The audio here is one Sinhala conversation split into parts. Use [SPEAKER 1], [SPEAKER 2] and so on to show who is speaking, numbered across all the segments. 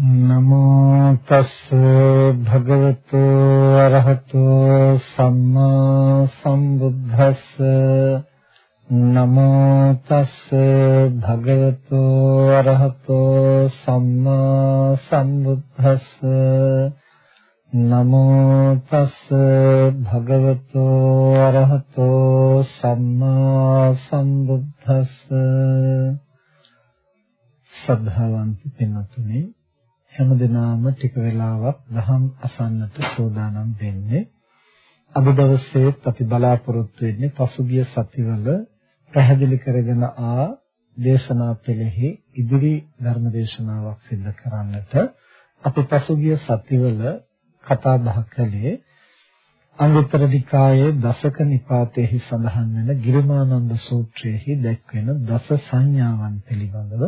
[SPEAKER 1] නමෝ තස් භගවතු අරහතෝ සම්මා සම්බුද්දස්ස. නමෝ තස් භගවතු අරහතෝ සම්මා සම්බුද්දස්ස. නමෝ තස් භගවතු අරහතෝ සම්මා සම්බුද්දස්ස. ශ්‍රද්ධාවන්ත පින්වත්නි හැමදෙනාම ටික වෙලාවක් දහම් අසන්නට සූදානම් වෙන්නේ. අද දවසේ අපි බලාපොරොත්තු වෙන්නේ පසුගිය සතිවල පැහැදිලි කරගෙන ආ දේශනා පෙළෙහි ඉදිරි ධර්ම දේශනාවක් සිදු කරන්නට අපි පසුගිය සතිවල කතා බහ කළේ අංගුත්තර නිකායේ දසක නිපාතයේහි සඳහන් වෙන ගිරිමානන්ද සූත්‍රයේහි දැක්වෙන දස සංඥාවන් පිළිබඳව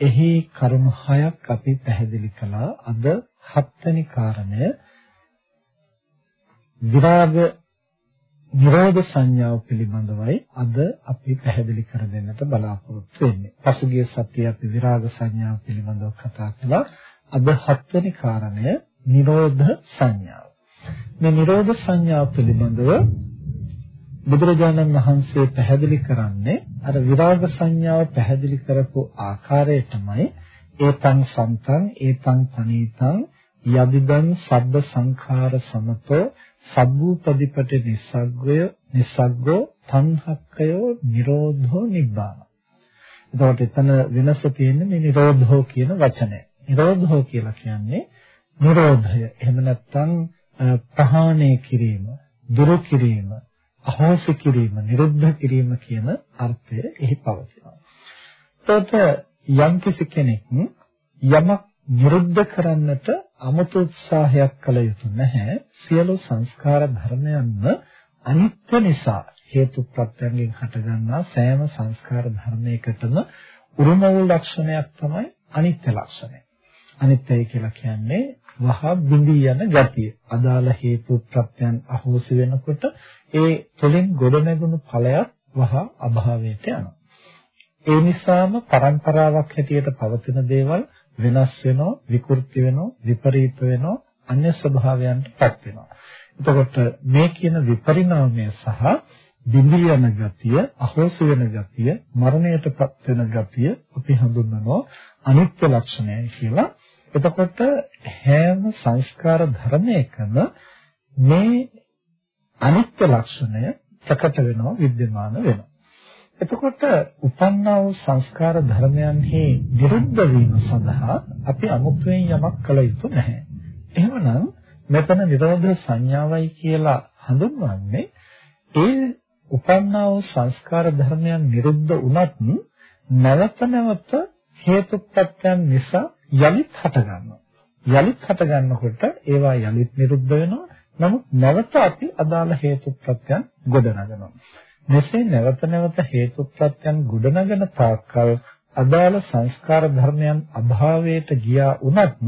[SPEAKER 1] එහි කරුණු හයක් අපි පැහැදිලි කළා. අද හත්වෙනි කාරණය විරාග නිරෝධ සංඥාව පිළිබඳවයි අද අපි පැහැදිලි කර දෙන්නට බලාපොරොත්තු වෙන්නේ. පසුගිය සතියේ අපි විරාග සංඥාව පිළිබඳව කතා කළා. අද හත්වෙනි කාරණය නිරෝධ සංඥාව. මේ නිරෝධ සංඥාව පිළිබඳව බුදුරජාණන් වහන්සේ පැහැදිලි කරන්නේ අර විරාග සංඥාව පැහැදිලි කරපු ආකාරයටමයි ඒතං සම්තං ඒතං පනීතං යදිදං සබ්බ සංඛාර සමතෝ සබ්බූපදීපට නිස්සග්ගය නිස්සග්ගෝ තණ්හක්කයෝ නිරෝධෝ නිබ්බාන. එතකොට එතන වෙනස තියෙන්නේ මේ නිරෝධෝ කියන වචනය. නිරෝධෝ කියලා කියන්නේ නිරෝධය. එහෙම නැත්නම් ප්‍රහාණය කිරීම, දුරු කිරීම, අහෝසි කිරීම, නිරුද්ධ කිරීම කියන අර්ථය එහි පවතිනවා. එතකොට යම්කිසි කෙනෙක් යමක් නිරුද්ධ කරන්නට අමුතු උත්සාහයක් කළ යුතු නැහැ. සියලු සංස්කාර ධර්මයන්ම අනිත්‍ය නිසා හේතු ප්‍රත්‍යයෙන් හටගන්නා සෑම සංස්කාර ධර්මයකටම උරුම වූ ලක්ෂණයක් තමයි අනිත්‍ය ලක්ෂණය. අනිත්‍යයි කියලා කියන්නේ වහ බිඳී යන ගතිය. අදාළ හේතු ප්‍රත්‍යයන් අහෝසි වෙනකොට ඒ තුළින් ගොඩනැගුණු ඵලයක් වහ අභාවයට යනවා. ඒ නිසාම પરම්පරාවක් හැටියට පවතින දේවල් වෙනස් වෙනවා, විකෘති වෙනවා, විපරීත වෙනවා, අන්‍ය ස්වභාවයන්ටපත් වෙනවා. එතකොට මේ කියන විපරිණාමය සහ බිඳී යන ගතිය, අහෝසි වෙන ගතිය, මරණයටපත් වෙන ගතිය අපි හඳුන්වනවා අනිත්‍ය ලක්ෂණයයි කියලා. එතකොට හැම සංස්කාර ධර්මයකම මේ අනිත්‍ය ලක්ෂණය ප්‍රකට වෙනවා විද්‍යමාන වෙනවා. එතකොට උපන්නා වූ සංස්කාර ධර්මයන්හි විරුද්ධ වීම සඳහා අපි අමුතුවෙන් යමක් කළ යුතු නැහැ. එහෙමනම් මෙතන නිරෝධ සංඥාවයි කියලා හඳුන්වන්නේ ඒ උපන්නා වූ සංස්කාර ධර්මයන් නිරුද්ධ වුණත් නැවත නැවත හේතුප්‍රත්‍යයන් නිසා යලිත් හට ගන්නවා. යලිත් හට ගන්නකොට ඒවා යලිත් නිරුද්ධ වෙනවා. නමුත් නැවත අපි අදාළ හේතු ප්‍රත්‍යයන් ගොඩනගනවා. මෙසේ නැවත නැවත හේතු ප්‍රත්‍යයන් ගොඩනගන තාක්කල් අදාළ සංස්කාර ධර්මයන් අභාවයට ගියා වුණත්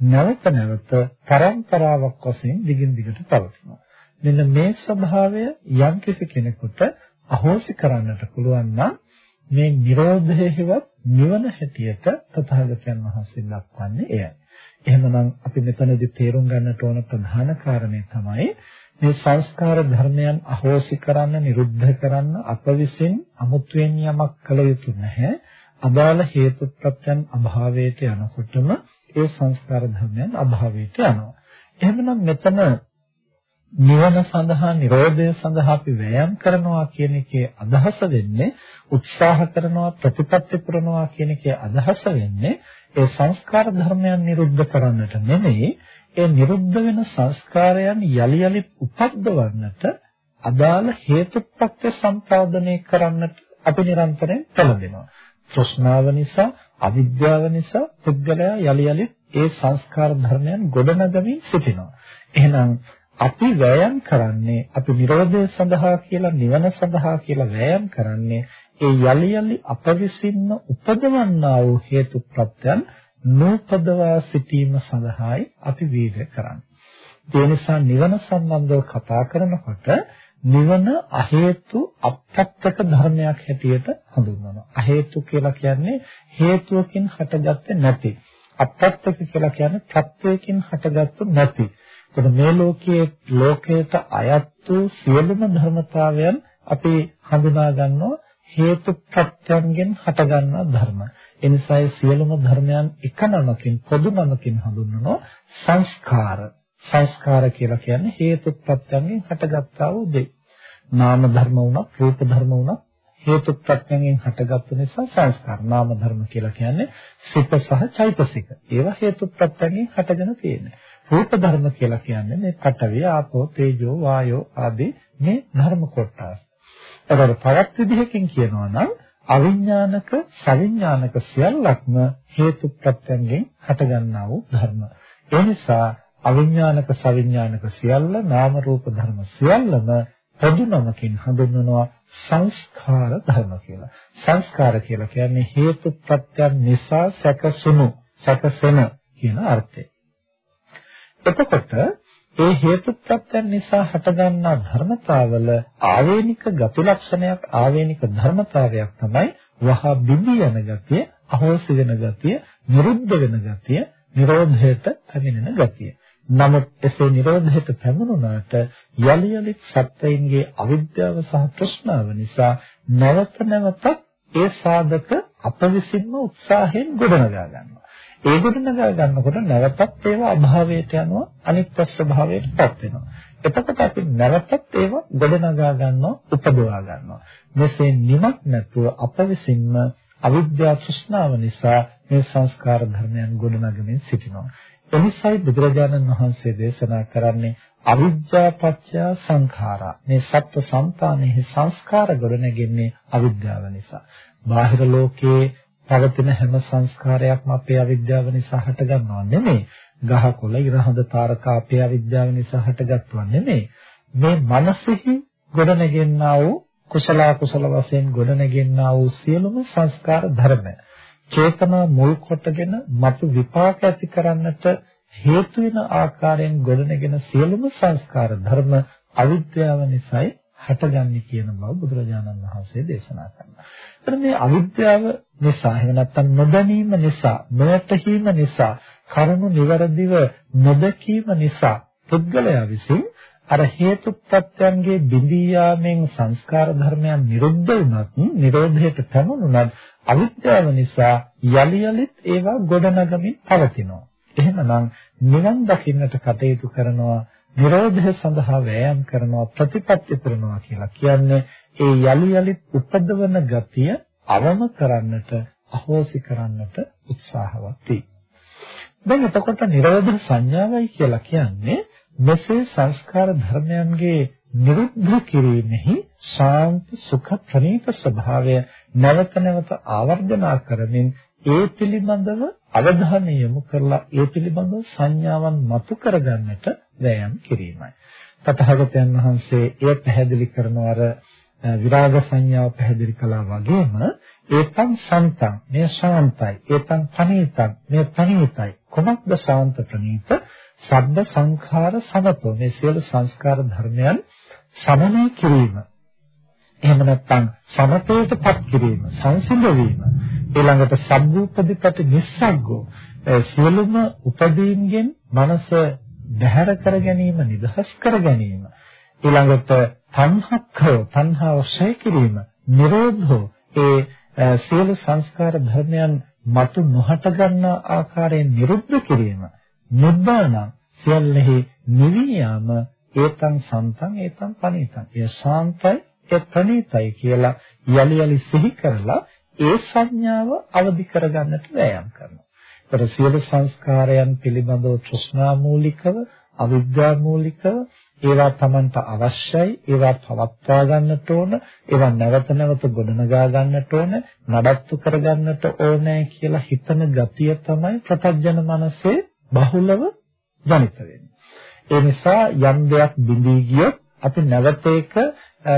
[SPEAKER 1] නැවත නැවත පරම්පරාවක් වශයෙන් දිගින් දිගට පවතිනවා. මෙන්න මේ ස්වභාවය යම්කිසි කෙනෙකුට අහෝසි කරන්නට පුළුවන් නම් මේ Nirodhehiවත් නිවන හැටියට තථාගතයන් වහන්සේ දක්වන්නේ එයයි. එහෙමනම් අපි මෙතනදී තේරුම් ගන්නට ඕන ප්‍රධාන කාරණේ තමයි මේ සංස්කාර ධර්මයන් අහෝසි කරන්න, නිරුද්ධ කරන්න අප විසින් අමුතුවෙන් යමක් කළ යුතු නැහැ. අදාළ හේතු ප්‍රත්‍යයන් අභාවයට යනකොටම ඒ සංස්කාර ධර්මයන් අභාවයට යනවා. එහෙමනම් මෙතන නිවන සඳහා නිරෝධය සඳහා අපි වෑයම් කරනවා කියන එකේ අදහස වෙන්නේ උත්සාහ කරනවා ප්‍රතිපත්ති පුරනවා කියන එකේ අදහස වෙන්නේ ඒ සංස්කාර ධර්මයන් නිරුද්ධ කරන්නට නෙමෙයි ඒ නිරුද්ධ වෙන සංස්කාරයන් යලි යලි උපද්දවන්නට අදාළ හේතුප්‍රත්‍ය සම්පාදනය කරන්නට අපි නිරන්තරයෙන් පෙළඹෙනවා තෘෂ්ණාව නිසා, අවිද්‍යාව නිසා පුද්ගලයා යලි යලි ඒ සංස්කාර ධර්මයන් ගොඩනගමින් සිටිනවා. එහෙනම් අපි වෑයම් කරන්නේ අපි Nirodha සඳහා කියලා නිවන සඳහා කියලා වෑයම් කරන්නේ ඒ යලි යලි අප විසින්ම උපදවන්නා වූ හේතු ප්‍රත්‍යයන් නූපදවා සිටීම සඳහායි අපි වීර්ය කරන්නේ. ඒ නිසා නිවන සම්බන්ධව කතා කරනකොට නිවන අහේතු අප්‍රත්‍යක ධර්මයක් හැටියට හඳුන්වනවා. අහේතු කියලා කියන්නේ හේතුවකින් හටගත්තේ නැති. අප්‍රත්‍යක කියලා කියන්නේ ප්‍රත්‍යයකින් හටගත්තු නැති. එතකොට මේ ලෝකයේ ලෝකයට අයත් වූ සියලුම ධර්මතාවයන් අපි හඳුනා ගන්නවා හේතු ප්‍රත්‍යයන්ගෙන් හටගන්නා ධර්ම. ඒ නිසා සියලුම ධර්මයන් එක නමකින් පොදු නමකින් හඳුන්වනවා සංස්කාර. සංස්කාර කියලා කියන්නේ හේතු ප්‍රත්‍යයෙන් හටගත්තා වූ දේ. නාම ධර්ම වුණත් රූප ධර්ම වුණත් හේතු ප්‍රත්‍යයෙන් හටගත්තු නිසා සංස්කාර. නාම ධර්ම කියලා කියන්නේ සිත සහ චෛතසික. ඒවා හේතු ප්‍රත්‍යයෙන් හටගෙන තියෙන්නේ. රූප ධර්ම කියලා කියන්නේ මේ පඨවි, ආපෝ, තේජෝ, වායෝ ආදී මේ ධර්ම කොටස්. ඒකට තවත් විදිහකින් කියනවා නම් අවිඥානික, සවිඥානික සියල්ලක්ම හේතු ප්‍රත්‍යයෙන් හටගන්නා වූ ධර්ම. ඒ නිසා අවිඥානික සවිඥානික සියල්ල නාම රූප ධර්ම සියල්ලම පොදු නමකින් හඳුන්වනවා සංස්කාර ධර්ම කියලා. සංස්කාර කියලා කියන්නේ හේතු ප්‍රත්‍යයන් නිසා සැකසුණු සැකසෙන කියන අර්ථය. එතකොට ඒ හේතු ප්‍රත්‍යයන් නිසා හටගන්නා ධර්මතාවල ආවේනික ගති ලක්ෂණයක් ආවේනික ධර්මතාවයක් තමයි වහා බිඳී යන ගතිය, අහෝසි වෙන ගතිය, නිරුද්ධ වෙන ගතිය, නිරෝධයට පැමිණෙන ගතිය. නමුත් එසේ නිරෝධයට පැමුණුනාට යලි යලි සත්‍යයන්ගේ අවිද්‍යාව සහ තෘෂ්ණාව නිසා නැවත නැවතත් ඒ සාධක අප විසින්ම උත්සාහයෙන් ගොඩනගා ගන්නවා. ඒ ගොඩනගා ගන්නකොට නැවතත් ඒවා අභාවයට යනවා අනිත්‍ය ස්වභාවයටපත් වෙනවා. එතකොට අපි නැවතත් ඒවා ගොඩනගා ගන්නවා උපදවා ගන්නවා. මෙසේ නිමක් නැතුව අප විසින්ම අවිද්‍යා තෘෂ්ණාව නිසා මේ සංස්කාර ධර්මයන් ගොඩනගමින් සිටිනවා. එනිසායි බුදුරජාණන් වහන්සේ දේශනා කරන්නේ අවිද්‍යා පත්‍ය සංඛාරා. මේ සත්ව సంతානෙහි සංස්කාර ගොඩනැගෙන්නේ අවිද්‍යාව නිසා. බාහිර ලෝකයේ පවතින හැම සංස්කාරයක්ම අපේ අවිද්‍යාව නිසා හටගන්නව නෙමෙයි. ගහකොළ ඉරහඳ තාරකා අපේ අවිද්‍යාව නිසා හටගත්වා නෙමෙයි. මේ මනසෙහි ගොඩනැගෙන්නා වූ කුසල කුසල වශයෙන් ගොඩනැගෙන්නා වූ සියලුම සංස්කාර ධර්ම චේතනා මුල් කොටගෙන මතු විපාක ඇති කරන්නට හේතු වෙන ආකාරයෙන් ගොඩනගෙන සියලුම සංස්කාර ධර්ම අවිද්‍යාව නිසායි හටගන්නේ කියන බව බුදුරජාණන් වහන්සේ දේශනා කරනවා. එතන මේ අවිද්‍යාව නිසා එහෙම නැත්නම් නොදැනීම නිසා, නොයැටීම නිසා, කරුණු નિවරදිව නොදකීම නිසා පුද්ගලයා විසින් අර හේතු ප්‍රත්‍යයන්ගේ බිඳී යාමෙන් සංස්කාර ධර්මයන් නිරුද්ධ වුණත් නිරෝධයට පැමුණුණත් අවිද්‍යාව නිසා යලි යලිත් ඒවා ගොඩනගමින් පවතිනවා. එහෙමනම් නිවන් දකින්නට කටයුතු කරනවා නිරෝධය සඳහා වෑයම් කරනවා ප්‍රතිපත්ති කරනවා කියලා කියන්නේ ඒ යලි යලිත් උපදවන ගතිය අවම කරන්නට අහෝසි කරන්නට උත්සාහවත් වෙයි. දැන් එතකොට නිරෝධ සංඥාවයි කියලා කියන්නේ මෙසේ සංස්කාර ධර්මයන්ගේ නිරුද්ධ කිරීමෙහි ශාන්ත සුඛ ප්‍රණීත ස්වභාවය නැවත නැවත ආවර්ජනා කරමින් ඒ පිළිබඳව අවධානය යොමු කරලා ඒ පිළිබඳව සංඥාවන් මතු කරගන්නට වෑයම් කිරීමයි. තථාගතයන් වහන්සේ එය පැහැදිලි කරන අර විරාග සංඥාව පැහැදිලි කළා වගේම ඒතං සන්තං මේ ශාන්තයි. ඒතං ප්‍රණීතං මේ ප්‍රණීතයි. කොමක්ද ශාන්ත ප්‍රණීත? සබ්බ සංඛාර සමතෝ. මේ සියලු සංස්කාර ධර්මයන් සමනය කිරීම. එහෙම නැත්නම් සමතේටපත් කිරීම සංසිඳ වීම. ඊළඟට සබ්බූපදීපටි නිස්සග්ගෝ. සියලුම උපදීන්ගෙන් මනස බැහැර කර ගැනීම නිදහස් කර ගැනීම ඊළඟට තණ්හක්ඛය තණ්හාව ක්ෂය කිරීම නිරෝධෝ ඒ සියලු සංස්කාර ධර්මයන් මතු නොහට ගන්නා ආකාරයෙන් නිරුද්ධ කිරීම නිබ්බාන සියල්ලෙහි නිවි යාම ඒතං සන්තං ඒතං පනිතං. ඒ ශාන්තයි ඒ ප්‍රණීතයි කියලා යලි යලි සිහි කරලා ඒ සංඥාව අවදි කරගන්නට වෑයම් කරනවා. ඒතර සියලු සංස්කාරයන් පිළිබඳව තෘෂ්ණා මූලිකව, අවිද්‍යා මූලිකව ඒවා Tamanට අවශ්‍යයි ඒවා පවත්වා ගන්නට ඕන ඒවා නැවත නැවත ගොඩනගා ගන්නට ඕන නඩත්තු කර ගන්නට ඕනේ කියලා හිතන ගතිය තමයි ප්‍රත්‍යජන මනසේ බහුලව ජනිත වෙන්නේ. ඒ නිසා යම් දෙයක් බිඳී ගියොත් අපි නැවත ඒක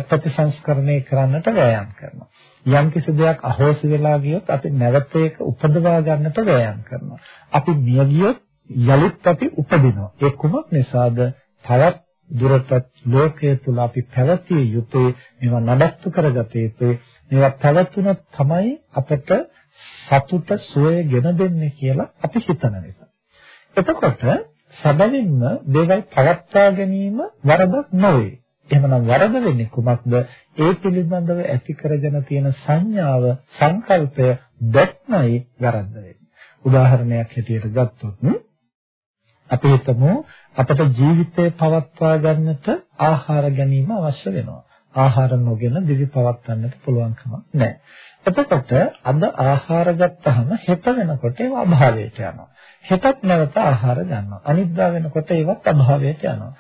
[SPEAKER 1] ප්‍රතිසංස්කරණය කරන්නට වෑයම් කරනවා. යම් කිසි දෙයක් අහෝසි වෙලා ගියොත් අපි නැවත ඒක උපදවා ගන්නට වෑයම් කරනවා. අපි මිය ගියොත් යලිත් අපි උපදිනවා. ඒ කුමක් නිසාද? තවත් දුරටත් ලෝකයේ තුල අපි පැවතිය යුතුයි මේවා නඩත්තු කරගත යුතුයි. මේවා පැවතුනොත් තමයි අපට සතුට සුවය ගෙන දෙන්නේ කියලා අපි හිතන නිසා. එතකොට සැබවින්ම දේවල් පවත්වා ගැනීම වරදක් නොවේ. එහෙමනම් වරද වෙන්නේ කුමක්ද ඒ පිළිබඳව ඇති කරගෙන තියෙන සංඥාව සංකල්පය දැක්මයි වරද වෙන්නේ උදාහරණයක් හැටියට ගත්තොත් අපි හිතමු අපට ජීවිතය පවත්වා ගන්නට ආහාර ගැනීම අවශ්‍ය වෙනවා. ආහාර නොගෙන දිවි පවත්වන්නට පුළුවන් කමක් නැහැ. එතකොට අද ආහාර ගත්තාම හෙට වෙනකොට ඒව අභාවයට යනවා. හෙටත් නැවත ආහාර ගන්නවා. අනිද්දා වෙනකොට ඒවත් අභාවයට යනවා.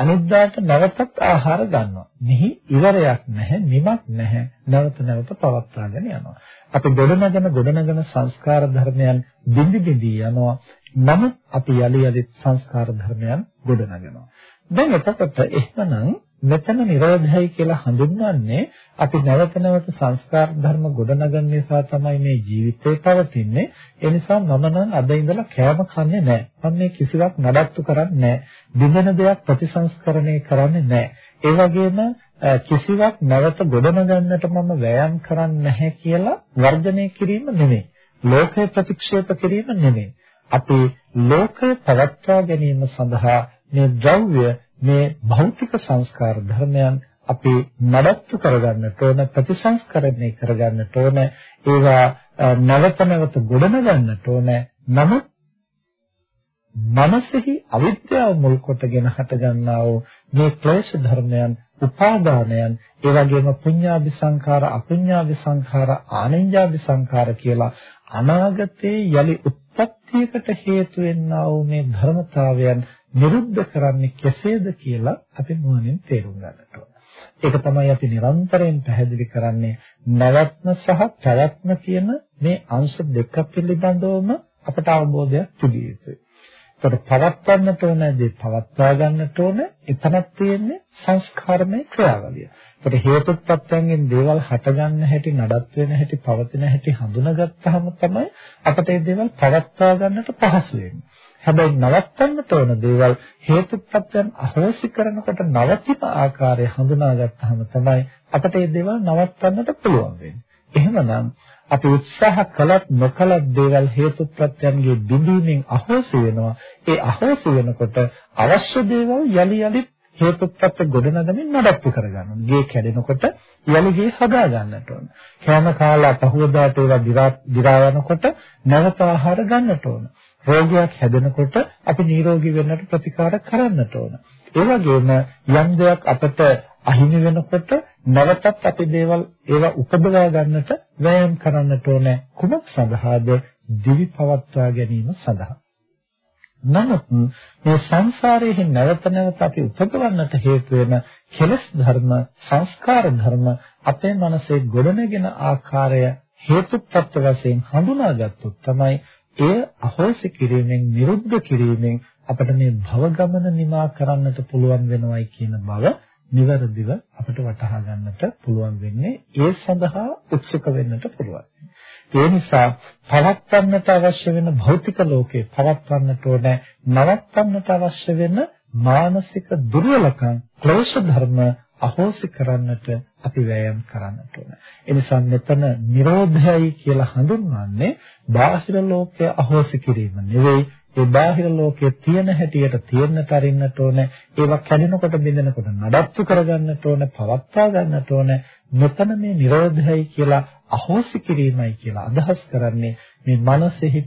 [SPEAKER 1] අනිද්දාට නැවතත් ආහාර ගන්නවා. මෙහි ඉවරයක් නැහැ, නිමක් නැහැ. නැවත නැවත පවත්වාගෙන යනවා. අපි ගොඩනගන ගොඩනගන සංස්කාර ධර්මයන් බිඳි බිඳි යනවා. නමුත් අපි යලි යලිත් සංස්කාර ධර්මයන් ගොඩනගනවා. දැන් එතකොට එහෙනම් මෙතන නිරෝධයයි කියලා හඳුන්වන්නේ අපි නැවත නැවත සංස්කාර ධර්ම ගොඩනගන නිසා තමයි මේ ජීවිතේ පවතින්නේ. ඒ නිසා මම නම් අද ඉඳලා කෑම කන්නේ නැහැ. මම මේ කිසිවක් නඩත්තු කරන්නේ නැහැ. බිඳෙන දෙයක් ප්‍රතිසංස්කරණය කරන්නේ නැහැ. ඒ වගේම කිසිවක් නැවත ගොඩනගන්නට මම වෑයම් කරන්නේ නැහැ කියලා වර්ජනය කිරීම නෙමෙයි. ලෝකේ ප්‍රතික්ෂේප කිරීම නෙමෙයි. අපේ ලෝකය පවත්වා ගැනීම සඳහා මේ ද්‍රව්‍ය මේ භෞතික සංස්කාර ධර්මයන් අපි නඩත්තු කරගන්නට ඕන ප්‍රතිසංස්කරණය කරගන්නට ඕන ඒවා නැවත නැවත ගොඩනගන්නට ඕන නමුත් මනසෙහි අවිද්‍යාව මුල් කොටගෙන හටගන්නා වූ මේ ක්ලේශ ධර්මයන් උපාදානයන් ඒ වගේම පුඤ්ඤාභි සංඛාර අපුඤ්ඤාභි සංඛාර ආනෙන්ජාභි සංඛාර කියලා අනාගතේ යලි උත්පත්තියකට හේතු වෙන්නා වූ මේ ධර්මතාවයන් නිරුද්ධ කරන්නේ කෙසේද කියලා අපි නුවණින් තේරුම් ගන්නට ඕන. ඒක තමයි අපි නිරන්තරයෙන් පැහැදිලි කරන්නේ නැවත්ම සහ පැවැත්ම කියන මේ අංශ දෙක පිළිබඳවම අපට අවබෝධයක් තිබිය යුතුයි. ඒකට පවත්වන්නට ඕන දේ පවත්වා ගන්නට ඕන එතනක් තියෙන්නේ සංස්කාරමය ක්‍රියාවලිය. ඒකට හේතුප්‍රත්‍යයෙන් දේවල් හටගන්න හැටි, නඩත් වෙන හැටි, පවතින හැටි හඳුනාගත්තාම තමයි අපට මේ දේවල් පවත්වා ගන්නට පහසු වෙන්නේ. හැබැයි නවත්තන්නට ඕන දේවල් හේතුප්‍රත්‍යයන් අහෝසි කරනකොට නවතින ආකාරය හඳුනාගත්තාම තමයි අපට මේ දේවල් නවත්තන්නට පුළුවන් වෙන්නේ. එහෙමනම් අපි උත්සාහ කළත් නොකළත් දේවල් හේතු ප්‍රත්‍යයන්ගේ බිඳීමෙන් අහෝසි වෙනවා. ඒ අහෝසි වෙනකොට අවශ්‍ය දේවල් යලි යලි හේතු ප්‍රත්‍ය ගොඩනගමින් නඩත්තු කරගන්න. ගේ කැඩෙනකොට යලි ගේ හදා ගන්නට ඕන. කෑම කාලා පහුවදාට ඒවා දිරා යනකොට නැවත ආහාර ගන්නට ඕන. රෝගයක් හැදෙනකොට අපි නිරෝගී වෙන්නට ප්‍රතිකාර කරන්නට ඕන. ඒ වගේම යම් දෙයක් අපට අහිමි වෙනකොට නැවතත් අපි දේවල් ඒවා උපදවා ගන්නට වෑයම් කරන්නට ඕනේ කුමක් සඳහාද දිවි පවත්වා ගැනීම සඳහා නමුත් මේ සංසාරයේ නැවත නැවත අපි උපදවන්නට හේතු වෙන කෙලස් ධර්ම සංස්කාර ධර්ම අපේ මනසේ ගොඩනගෙන ආකාරය හේතුප්‍රත්‍ය වශයෙන් හඳුනාගත්තොත් තමයි එය අහෝසි කිරීමෙන් නිරුද්ධ කිරීමෙන් අපිට මේ භව ගමන නිමා කරන්නට පුළුවන් වෙනවයි කියන බව නිවැරදිව අපිට වටහා ගන්නට පුළුවන් වෙන්නේ ඒ සඳහා උත්සුක වෙන්නට පුළුවන්. ඒ නිසා පවත්වන්නට අවශ්‍ය වෙන භෞතික ලෝකේ පවත්වන්නට ඕනේ නවත්වන්නට අවශ්‍ය වෙන මානසික දුර්වලකම් ක්ලේශ ධර්ම අහෝසි කරන්නට අපි වෑයම් කරන්නට ඕන. ඒ නිසා මෙතන Nirodhayai කියලා හඳුන්වන්නේ බාහිර ලෝකය අහෝසි කිරීම නෙවෙයි ඒ බාහිර ලෝකයේ තියෙන හැටියට තියෙන්නට අරින්නට ඕනේ. ඒවා කැඩෙනකොට බිඳෙනකොට නඩත්තු කරගන්නට ඕනේ, පවත්වා ගන්නට ඕනේ. මෙතන මේ Nirodhayai කියලා අහෝසි කිරීමයි කියලා අදහස් කරන්නේ මේ මනසෙහි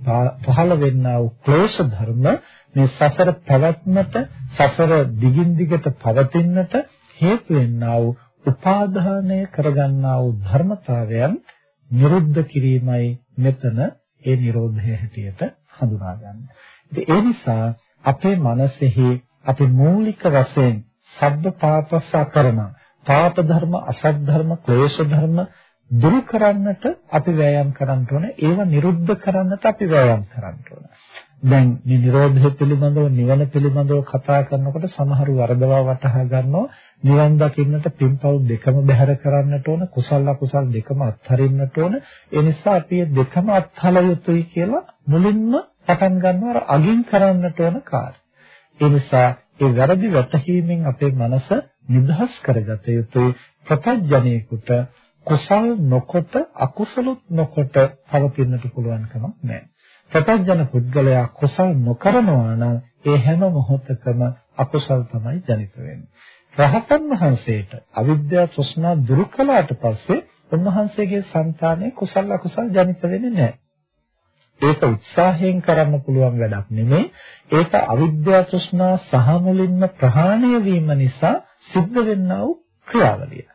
[SPEAKER 1] පහළ වෙන්නා වූ ක්ලේශ ධර්ම මේ සසර පැවැත්මට සසර දිගින් දිගට පවතින්නට හේතු වෙන්නා වූ උපාදානය කරගන්නා වූ ධර්මතාවයන් නිරුද්ධ කිරීමයි මෙතන ඒ Nirodha හැටියට හඳුනාගන්නේ. ඉතින් ඒ නිසා අපේ මනසෙහි අපි මූලික වශයෙන් සබ්බ පාපස්ස කරන පාප ධර්ම අසත් ධර්ම ක්ලේශ ධර්ම දුරු කරන්නට අපි වෑයම් කරන්න ඕනේ ඒවා නිරුද්ධ කරන්නට අපි වෑයම් කරන්න ඕනේ දැන් මේ Nirodha පිළිබඳව නිවන පිළිබඳව කතා කරනකොට සමහරු වරදවා වටහා ගන්නවා නිවන් දකින්නට පින්පව් දෙකම බැහැර කරන්නට ඕන කුසල අකුසල දෙකම අත්හරින්නට ඕන ඒ නිසා අපි දෙකම අත්හල යුතුයි කියලා මුලින්ම පටන් ගන්නවා අගින් කරන්නට ඕන කාර්ය. ඒ නිසා ඒ වැරදි වැටහීමෙන් අපේ මනස නිදහස් කරගත යුතුයි ප්‍රත්‍යඥයෙකුට කුසල් නොකොට අකුසලුත් නොකොට පවතින්නට පුළුවන් කමක් නැහැ. ප්‍රත්‍යඥ පුද්ගලයා කුසල් නොකරනවා නම් ඒ හැම මොහොතකම අකුසල් තමයි ජනිත වෙන්නේ. රහතන් වහන්සේට අවිද්‍යාව තෘෂ්ණා දුරු කළාට පස්සේ උන්වහන්සේගේ సంతානයේ කුසල අකුසල් ජනිත වෙන්නේ නැහැ. ඒක උත්සාහයෙන් කරන්න පුළුවන් වැඩක් නෙමෙයි. ඒක අවිද්‍යාව තෘෂ්ණා සහ මුලින්ම ප්‍රහාණය වීම නිසා සිද්ධ වෙන්නා වූ ක්‍රියාවලිය.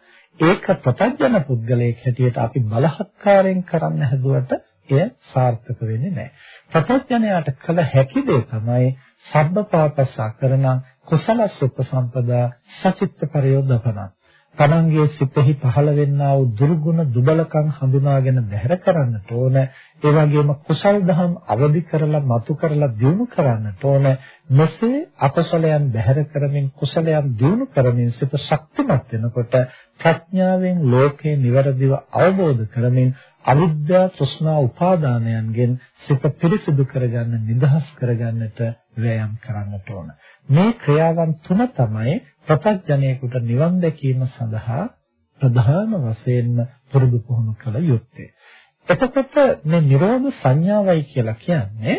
[SPEAKER 1] ඒක ප්‍රත්‍යඥ පුද්ගලයෙක් හැටියට අපි බලහත්කාරයෙන් කරන්න හැදුවට එය සාර්ථක වෙන්නේ නැහැ. ප්‍රත්‍යඥයාට කළ හැකි දේ තමයි සබ්බපාපසා කරන කුසල සුප්පසම්පදා සචිත්ත පරියෝදපන. තමන්ගේ සිතෙහි පහළ වෙන්නා වූ දුර්ගුණ දුබලකම් හඳුනාගෙන බැහැර කරන්නට ඕන. ඒ වගේම කුසල් දහම් අවදි කරලා මතු කරලා දියුණු කරන්නට ඕන. මෙසේ අකුසලයන් බැහැර කරමින් කුසලයන් දියුණු කරමින් සිත ශක්තිමත් වෙනකොට ප්‍රඥාවෙන් ලෝකේ නිවැරදිව අවබෝධ කරමින් අවිද්‍යා තෘෂ්ණා උපාදානයන්ගෙන් සිත පිරිසිදු කරගන්න නිදහස් කරගන්නට වෑයම් කරන්නට ඕන. මේ ක්‍රියාවන් තුන තමයි ප්‍රත්‍යඥයෙකුට නිවන් දැකීම සඳහා ප්‍රධාන වශයෙන්ම පුරුදු පුහුණු කළ යුත්තේ. එතකොට මේ නිරෝධ සංඥාවයි කියලා කියන්නේ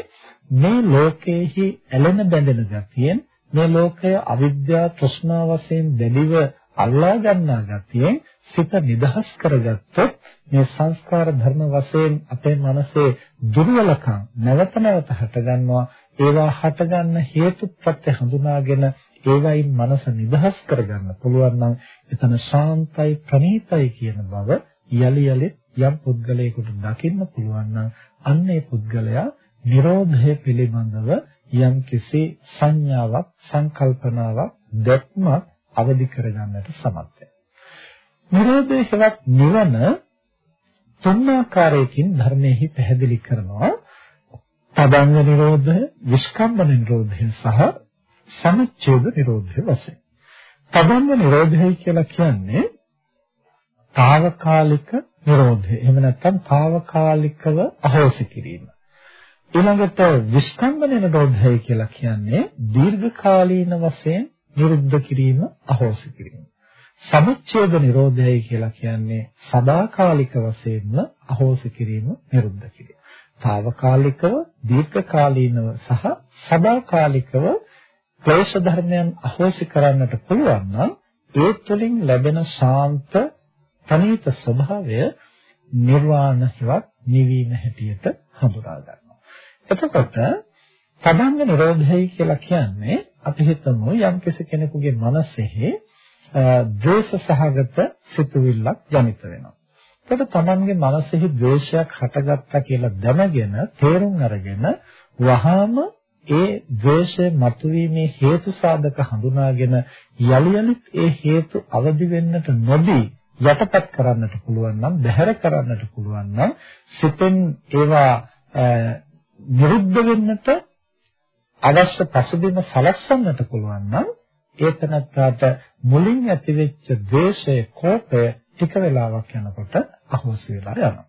[SPEAKER 1] මේ ලෝකයේහි ඇලෙන බැඳෙන ගතියෙන් මේ ලෝකය අවිද්‍යා තෘෂ්ණා වශයෙන් දැඩිව අල්ලා ගන්නා ගතියෙන් සිත නිදහස් කරගත්තොත් මේ සංස්කාර ධර්ම වශයෙන් අපේ මනසේ දුර්වලකම් නැවත නැවත හටගන්නවා ඒවා හටගන්න හේතුප්‍රත්‍ය හඳුනාගෙන ඒවයින් මනස නිදහස් කරගන්න පුළුවන් නම් එතන ශාන්තයි ප්‍රණීතයි කියන බව යලි යලි යම් පුද්ගලයෙකුට දකින්න පුළුවන් නම් අන්න ඒ පුද්ගලයා Nirodha පිළිබඳව යම් කිසි සංඥාවක් සංකල්පනාවක් දැක්මක් අවදි කරගන්නට සමත් වෙනවා. Nirodha හෙවත් නිවන තුන් ආකාරයකින් ධර්මයේ පැහැදිලි කරනවා. තදංග නිරෝධය, විස්කම්බන නිරෝධය සහ සමුච්ඡේද නිරෝධය වශයෙන්. තදංග නිරෝධය කියලා කියන්නේ తాවකාලික නිරෝධය. එහෙම නැත්නම් తాවකාලිකව අහෝසි කිරීම. ඊළඟට විස්කම්බන නිරෝධය කියලා කියන්නේ දීර්ඝකාලීන වශයෙන් නිරුද්ධ කිරීම අහෝසි කිරීම. සමුච්ඡේද නිරෝධයයි කියලා කියන්නේ සදාකාලික වශයෙන්ම අහෝසි කිරීම නිරුද්ධ කිරීම. తాවකාලිකව දීර්ඝකාලීනව සහ සදාකාලිකව ක්ලේශ ධර්මයන් අහෝසි කරන්නට පුළුවන් නම් ඒ තුළින් ලැබෙන ශාන්ත ප්‍රණීත ස්වභාවය නිර්වාණ හිවත් නිවීම හැටියට හඳුනා ගන්නවා. එතකොට තදංග නිරෝධයයි කියලා කියන්නේ අපි හිතමු යම් කෙනෙකුගේ මනසෙහි ද්වේෂ සහගත සිතුවිල්ලක් ජනිත වෙනවා. එතකොට Tamanගේ මනසෙහි ද්වේෂයක් හටගත්තා කියලා දැනගෙන තේරුම් අරගෙන වහාම ඒ ද්වේෂය මතුවීමේ හේතු සාධක හඳුනාගෙන යලි යලිත් ඒ හේතු අවදි වෙන්නට නොදී යටපත් කරන්නට පුළුවන් නම් බැහැර කරන්නට පුළුවන් නම් සිතෙන් ඒවා නිරුද්ධ වෙන්නට අවශ්‍ය පසුබිම සලස්වන්නට පුළුවන් නම් ඒ තනත්තාට මුලින් ඇතිවෙච්ච ද්වේෂය කෝපය ටික වෙලාවක් යනකොට අහෝසි වෙලා යනවා.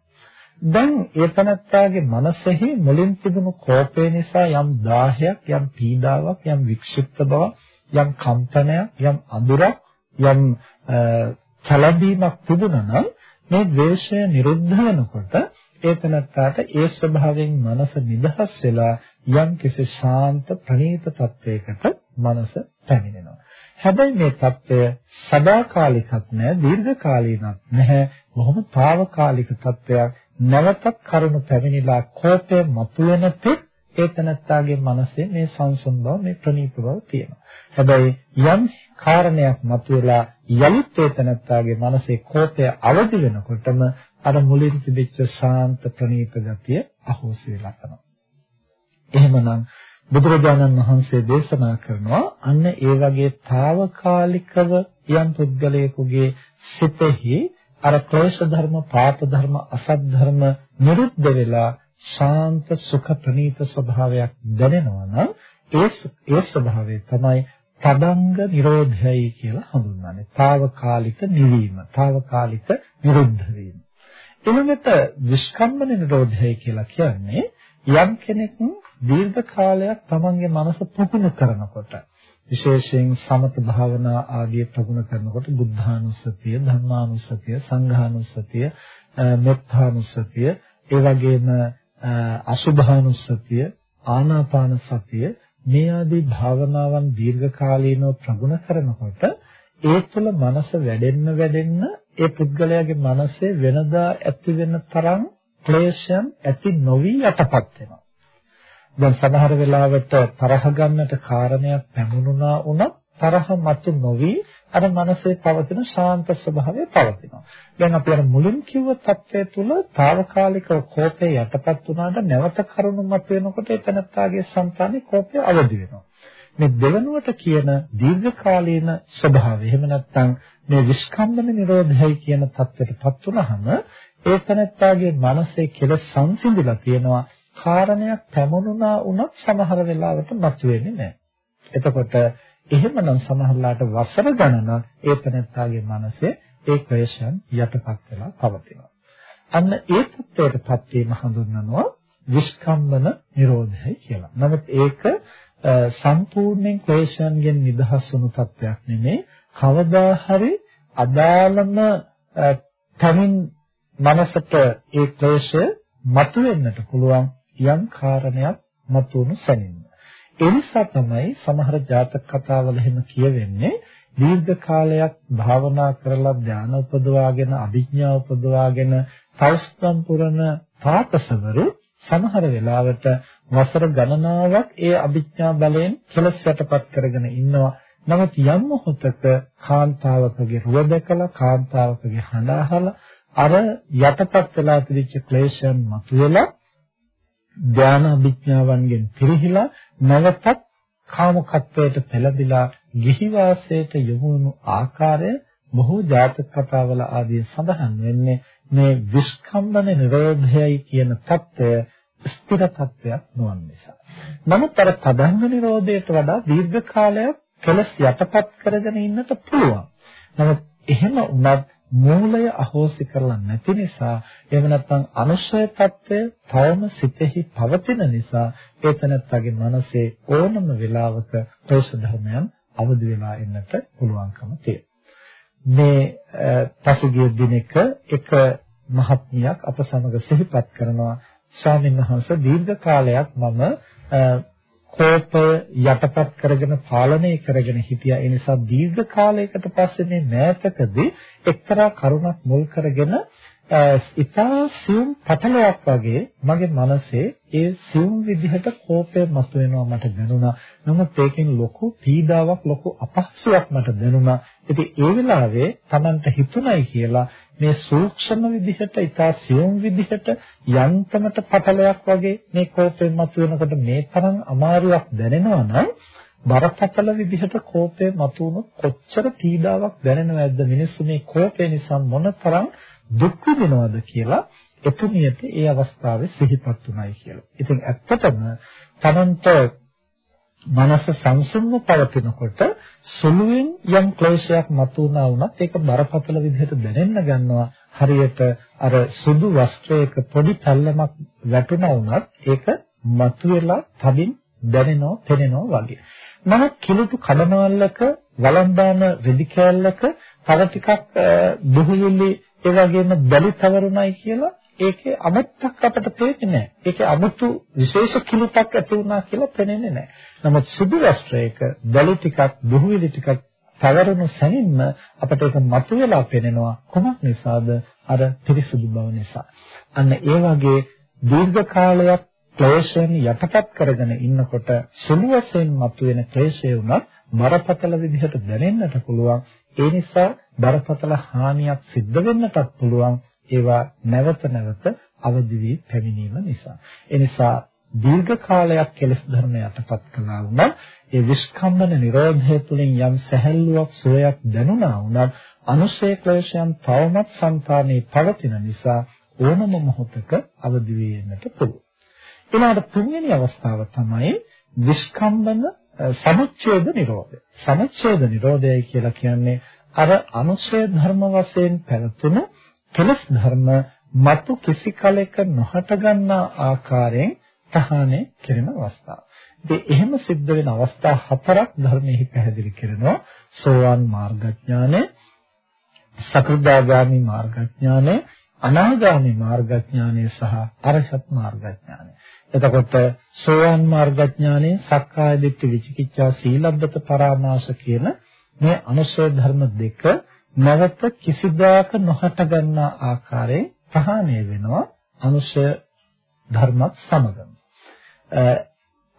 [SPEAKER 1] දැන් ඒ තනත්තාගේ මනසෙහි මුලින් තිබුණු කෝපය නිසා යම් දාහයක් යම් පීඩාවක් යම් වික්ෂිප්ත බවක් යම් කම්පනයක් යම් අඳුරක් යම් කලබීමක් තිබුණා නම් මේ ද්වේෂය නිරුද්ධ වෙනකොට ඒ තනත්තාට ඒ ස්වභාවයෙන් මනස නිදහස් වෙලා යම් කිසි ශාන්ත ප්‍රණීත තත්වයකට මනස පැමිණෙනවා. හැබැයි මේ தত্ত্বය සදාකාලිකක් නෑ දීර්ඝකාලීනක් නැහැ. බොහොම తాවකාලික தত্ত্বයක් නැවතත් කරුණු පැමිණිලා කෝපය මතුවෙන තෙක් ඒ තනත්තාගේ මනසේ මේ සංසුන් බව මේ ප්‍රනීත බව තියෙනවා. හැබැයි යම් කාරණයක් මතුවලා යලිත් ඒ තනත්තාගේ මනසේ කෝපය අවදි වෙනකොටම අර මුලින් තිබිච්ච ශාන්ත ප්‍රනීත ගතිය අහෝසි වෙලා යනවා. එහෙමනම් බුදුරජාණන් වහන්සේ දේශනා කරනවා අන්න ඒ වගේ తాවකාලිකව යම් පුද්ගලයෙකුගේ සිතෙහි අර ක්ලේශ ධර්ම, පාප ධර්ම, අසත් ධර්ම නිරුද්ධ වෙලා ශාන්ත සුඛ ප්‍රණීත ස්වභාවයක් දැනෙනවා නම් ඒ ඒ ස්වභාවය තමයි තදංග නිරෝධයයි කියලා හඳුන්වන්නේ. తాවකාලික නිවීම, తాවකාලික නිරුද්ධ වීම. එනමෙත විස්කම්බන නිරෝධයයි කියලා කියන්නේ යම් කෙනෙක් දීර්ඝ කාලයක් තමන්ගේ මනස පුහුණු කරනකොට විශේෂයෙන් සමත භාවනා ආදී ප්‍රගුණ කරනකොට බුද්ධානුස්සතිය, ධම්මානුස්සතිය, සංඝානුස්සතිය, මෙත්තානුස්සතිය, ඒ වගේම අසුභානුස්සතිය, ආනාපාන සතිය මේ ආදී භාවනාවන් දීර්ඝ කාලීනව ප්‍රගුණ කරනකොට ඒ තුළ මනස වැඩෙන්න වැඩෙන්න ඒ පුද්ගලයාගේ මනසේ වෙනදා ඇති වෙන තරම් ක්ලේශයන් ඇති නොවි යටපත් වෙනවා. දැන් සමහර වෙලාවට තරහ ගන්නට කාරණයක් පැමුණුණා වුණත් තරහ මතු නොවි අර මනසේ පවතින ශාන්ත ස්වභාවය පවතිනවා. දැන් අපි අර මුලින් කිව්ව தත්ත්වය තුල తాවකාලිකව කෝපය යටපත් වුණාට නැවත කරුණු මත වෙනකොට ඒ තනත්තාගේ సంతානේ කෝපය අවදි වෙනවා. මේ දෙවනුවට කියන දීර්ඝකාලීන ස්වභාවය එහෙම නැත්නම් මේ විස්කම්බන නිරෝධයයි කියන தත්ත්වයටපත් වුණාම ඒ තනත්තාගේ මනසේ කෙල සංසිඳිලා තියෙනවා කාරණයක් පැමුණුනා වුණත් සමහර වෙලාවට මතුවෙන්නේ නැහැ. එතකොට එහෙමනම් සමහරලාට වසර ගණනක් ඒ තනත්තාගේ මනසේ ඒ ක්ලේශයන් යටපත් වෙලා පවතිනවා. අන්න ඒ තත්ත්වයටපත් වීම හඳුන්වනවා විස්කම්බන නිරෝධයයි කියලා. නමුත් ඒක සම්පූර්ණයෙන් ක්ලේශයන්ගෙන් නිදහස් වුණු තත්ත්වයක් නෙමෙයි. කවදා හරි අදාළම තනින් මනසට ඒ ක්ලේශය මතුවෙන්නට පුළුවන් යම් කාරණයක් මතුවුණු සැනින්. ඒ නිසා තමයි සමහර ජාතක කතාවල එහෙම කියවෙන්නේ දීර්ඝ කාලයක් භාවනා කරලා ධානය උපදවාගෙන අභිඥා උපදවාගෙන තවස්තම් පුරන තාපසවරු සමහර වෙලාවට වසර ගණනාවක් ඒ අභිඥා බලයෙන් කෙලස් යටපත් කරගෙන ඉන්නවා. නමුත් යම් මොහොතක කාන්තාවකගේ රුව දැකලා කාන්තාවකගේ හඬ අහලා අර යටපත් වෙලා තිබිච්ච ක්ලේශයන් මතුවෙලා ධාන අභිඥාවන්ගෙන් පිරිහිලා නැවතත් කාමකත්වයට පෙළඹිලා ගිහි වාසයට යොමුණු ආකාරය බොහෝ ජාතක කතාවල ආදී සඳහන් වෙන්නේ මේ විස්කම්බන නිරෝධයයි කියන தত্ত্বය ස්ථිර තත්වයක් නොවන නිසා. නමුත් අර තදංග නිරෝධයට වඩා දීර්ඝ කාලයක් කෙලස් යටපත් කරගෙන ඉන්නට පුළුවන්. නමුත් එහෙම වුණත් මූලය අහෝසි කරලා නැති නිසා එහෙම නැත්නම් අනුශය తত্ত্বය තවම සිතෙහි පවතින නිසා ඒතනත්ගේ මනසේ ඕනම වෙලාවක ප්‍රේස ධර්මයන් අවදි වෙලා ඉන්නට පුළුවන්කම තියෙනවා. මේ පසුගිය දිනක එක මහත්මියක් අප සමග සිහිපත් කරනවා. ස්වාමීන් වහන්සේ දීර්ඝ කාලයක් මම කෝපය යටපත් කරගෙන පාලනය කරගෙන හිටියා. ඒ නිසා දීර්ඝ කාලයකට පස්සේ මේ මෑතකදී එක්තරා කරුණක් මුල් කරගෙන ඉතා සියුම් පටලයක් වගේ මගේ මනසේ ඒ සියුම් විදිහට කෝපය මතුවෙනවා මට දැනුණා. නමුත් ඒකෙන් ලොකු පීඩාවක් ලොකු අපහසුයක් මට දැනුණා. ඉතින් ඒ වෙලාවේ Tamanට හිතුණයි කියලා මේ සූක්ෂම විදිහට ඉතා සියුම් විදිහට යන්තමට පටලයක් වගේ මේ කෝපය මතුවෙනකොට මේ තරම් අමාරුවක් දැනෙනවා නම් බරපතල විදිහට කෝපය මතුවුණොත් කොච්චර පීඩාවක් දැනෙනවද මිනිස්සු මේ කෝපය නිසා මොනතරම් දුක් විඳිනවද කියලා එතුමියට ඒ අවස්ථාවේ සිහිපත් උනායි කියලා. ඉතින් ඇත්තටම තමන්ට මනස සංසුන්ව පවතිනකොට සුළුවෙන් යම් ක්ලේශයක් මතුවනා වුණත් ඒක බරපතල විදිහට දැනෙන්න ගන්නවා. හරියට අර සුදු වස්ත්‍රයක පොඩි පැල්ලමක් වැටුණා වුණත් ඒක මතුවෙලා තදින් දැනෙනව, පෙනෙනව වගේ. නමුත් කිලුටු කඩමාල්ලක වළඳාන රෙදි කෑල්ලක තව ටිකක් දුහුලුලි ඒ වගේම බැලි තවරුණයි කියලා ඒකේ අමුත්තක් අපට පේන්නේ නැහැ. ඒකේ අමුතු විශේෂ කිලුටක් ඇති වුණා කියලා පේන්නේ නැහැ. නමුත් සුදු වස්ත්‍රයක බැලි ටිකක්, දුහුවිලි ටිකක් තවරුණු සැනින්ම අපට ඒක මතුවලා පේනවා. කොහොමද නිසාද? අර පිරිසුදු බව නිසා. අන්න ඒ වගේ දීර්ඝ කාලයක් ක්ලේශයෙන් යටපත් කරගෙන ඉන්නකොට සුළු වශයෙන් මතුවෙන ක්ලේශය උනත් බරපතල විදිහට දැනෙන්නට පුළුවන්. ඒ නිසා බරපතල හානියක් සිද්ධ වෙන්නටත් පුළුවන්. ඒවා නැවත නැවත අවදි වී පැමිණීම නිසා. ඒ නිසා දීර්ඝ කාලයක් කෙලෙස් ධර්ම යටපත් කළා වුණත් ඒ විස්කම්බන නිරෝධය තුළින් යම් සැහැල්ලුවක් සුවයක් දැනුණා වුණත් අනුශේ ක්ලේශයන් තවමත් సంతානේ පවතින නිසා ඕනම මොහොතක අවදි වෙන්නට පුළුවන්. ඊළඟට තුන්වෙනි අවස්ථාව තමයි විස්කම්බන සමුච්ඡේද නිරෝධය. සමුච්ඡේද නිරෝධය කියලා කියන්නේ අර අනුශය ධර්ම වශයෙන් පැවතුණු කෙලස් ධර්ම මතු කිසි කලෙක නොහට ගන්නා ආකාරයෙන් ප්‍රහාණය කරන අවස්ථාව. ඉතින් එහෙම සිද්ධ වෙන අවස්ථා හතරක් ධර්මයේ පැහැදිලි කරනවා. සෝවාන් මාර්ගඥානය, සකෘදාගාමි මාර්ගඥානය, අනාගාමි මාර්ගඥානය සහ අරහත් මාර්ගඥානය. එතකොට සෝවාන් මාර්ගඥානයේ සක්කාය දිට්ඨි විචිකිච්ඡා සීලබ්බත පරාමාස කියන මේ අනුශය ධර්ම දෙක නැවත කිසිදාක නොහට ගන්නා ආකාරයෙන් ප්‍රහාණය වෙනවා අනුශය ධර්මත් සමගම.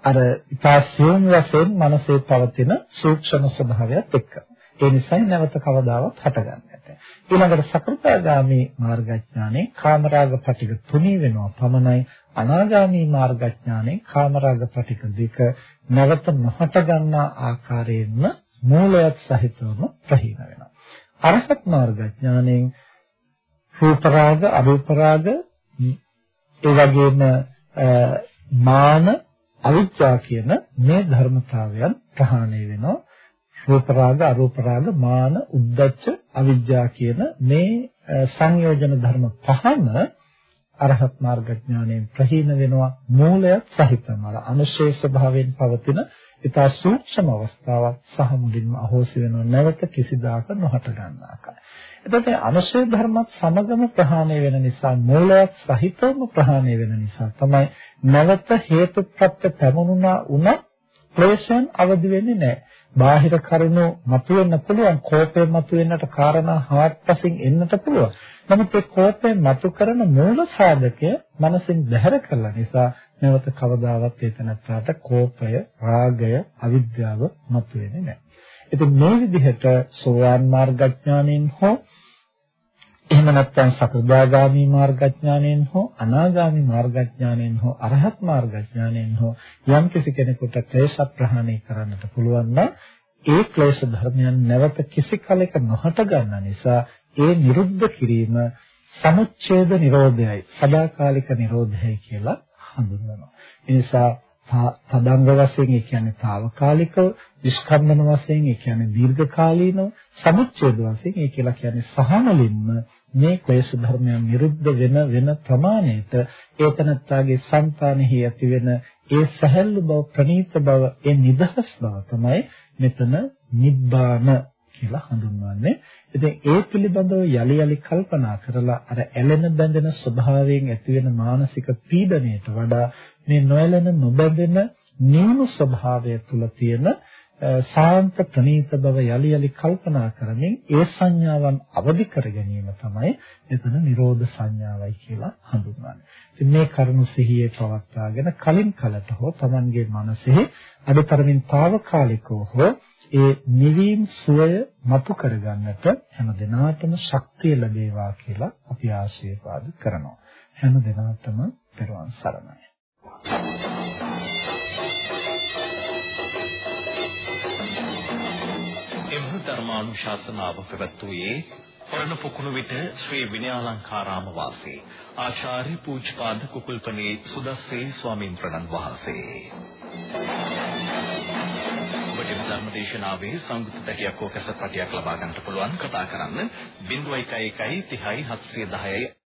[SPEAKER 1] අර ඉතාසියුම් වශයෙන් මනසේ පවතින සූක්ෂම ස්වභාවයත් එක්ක. ඒ නිසායි නැවත කවදාවත් හටගන්නේ නැහැ. ඊළඟට සකෘතාගාමි මාර්ගඥානේ කාමරාග පටික තුනී වෙනවා පමණයි අනාගාමි මාර්ගඥානේ කාමරාග පටික දෙක නැවත නොහට ගන්නා ආකාරයෙන්ම මූලයක් සහිතවම ප්‍රහීන වෙනවා. අරහත් මාර්ගඥාණයෙන් රූප රාග, අරූප රාග, ඒ වගේම මාන, අවිජ්ජා කියන මේ ධර්මතාවයන් ප්‍රහාණය වෙනවා. රූප රාග, අරූප රාග, මාන, උද්ධච්ච, අවිජ්ජා කියන මේ සංයෝජන ධර්ම පහම අරහත් මාර්ගඥාණයෙන් ප්‍රහීන වෙනවා මූලයක් සහිතම අර අනුශේෂ භාවයෙන් පවතින ඉතා සූක්ෂම අවස්ථාවක් සහ මුලින්ම අහෝසි වෙනව නැවත කිසිදාක නොහට ගන්න ආකාරය. එතකොට අනුශේෂ ධර්මත් සමගම ප්‍රහාණය වෙන නිසා මූලයක් සහිතවම ප්‍රහාණය වෙන නිසා තමයි නැවත හේතුප්‍රත්‍ය පැමුණුනා උනත් ක්ලේශයන් අවදි වෙන්නේ නැහැ. බාහිර කරුණු මතුවෙන්න පුළුවන් කෝපය මතුවෙන්නට කාරණා හාත්පසින් එන්නට පුළුවන්. නමුත් ඒ කෝපය මතු කරන මූල සාධකය මනසින් බැහැර කළා නිසා නැවත කවදාවත් ඒතනත්තාට කෝපය, රාගය, අවිද්‍යාව මතුවෙන්නේ නැහැ. ඉතින් මේ විදිහට සෝවාන් මාර්ගඥානෙන් හෝ එහෙම නැත්නම් සකෘදාගාමි මාර්ගඥාණයෙන් හෝ අනාගාමි මාර්ගඥාණයෙන් හෝ අරහත් මාර්ගඥාණයෙන් හෝ යම් කිසි කෙනෙකුට ක්ලේශ ප්‍රහාණය කරන්නට පුළුවන් නම් ඒ ක්ලේශ ධර්මයන් නැවත කිසි කලෙක නොහට ගන්න නිසා ඒ නිරුද්ධ කිරීම සමුච්ඡේද නිරෝධයයි සදාකාලික නිරෝධයයි කියලා හඳුන්වනවා. ඒ නිසා තදංග වශයෙන් ඒ කියන්නේ తాවකාලිකව විස්කම්මන වශයෙන් ඒ කියන්නේ දීර්ඝකාලීනව සමුච්ඡේද වශයෙන් ඒ කියලා කියන්නේ සහනලින්ම මේ ක්ලේශ ධර්මයන් නිරුද්ධ වෙන වෙන ප්‍රමාණයට ඒතනත්තාගේ సంతානෙහි ඇති වෙන ඒ සැහැල්ලු බව ප්‍රණීත බව ඒ නිදහස් බව තමයි මෙතන නිබ්බාන කියලා හඳුන්වන්නේ. ඉතින් ඒ පිළිබඳව යලි යලි කල්පනා කරලා අර ඇලෙන බැඳෙන ස්වභාවයෙන් ඇතිවෙන මානසික පීඩණයට වඩා මේ නොඇලෙන නොබැඳෙන නියුණු ස්වභාවය තුළ තියෙන සාන්ත ප්‍රණීත බව යලි යලි කල්පනා කරමින් ඒ සංඥාවන් අවදි කර ගැනීම තමයි එතන නිරෝධ සංඥාවයි කියලා හඳුන්වන්නේ. ඉතින් මේ කරුණු සිහියේ පවත්වාගෙන කලින් කලට හෝ Tamanගේ මනසෙහි අදතරමින් తాවකාලිකව හෝ ඒ නිවීම සුවය මතු කරගන්නට හැම දිනාටම ශක්තිය ලැබේවා කියලා අපි ආශිර්වාද කරනවා. හැම දිනාටම පෙරවන් සරණයි.
[SPEAKER 2] එම ධර්මානුශාසනාව පැවැත්වුවේ පරණ පුකුණු විට ශ්‍රී විනයාලංකාරාම වාසී ආචාර්ය පූජ්‍යපාද කුකුල්පනේ සුදස්සේ ස්වාමීන් වහන්සේ. ඔබට ධර්මදේශනාවේ සංගීත පැටියක් හෝ කැසට් පැටියක් ලබා ගන්නට පුළුවන් කතා කරන්න 0111 30 710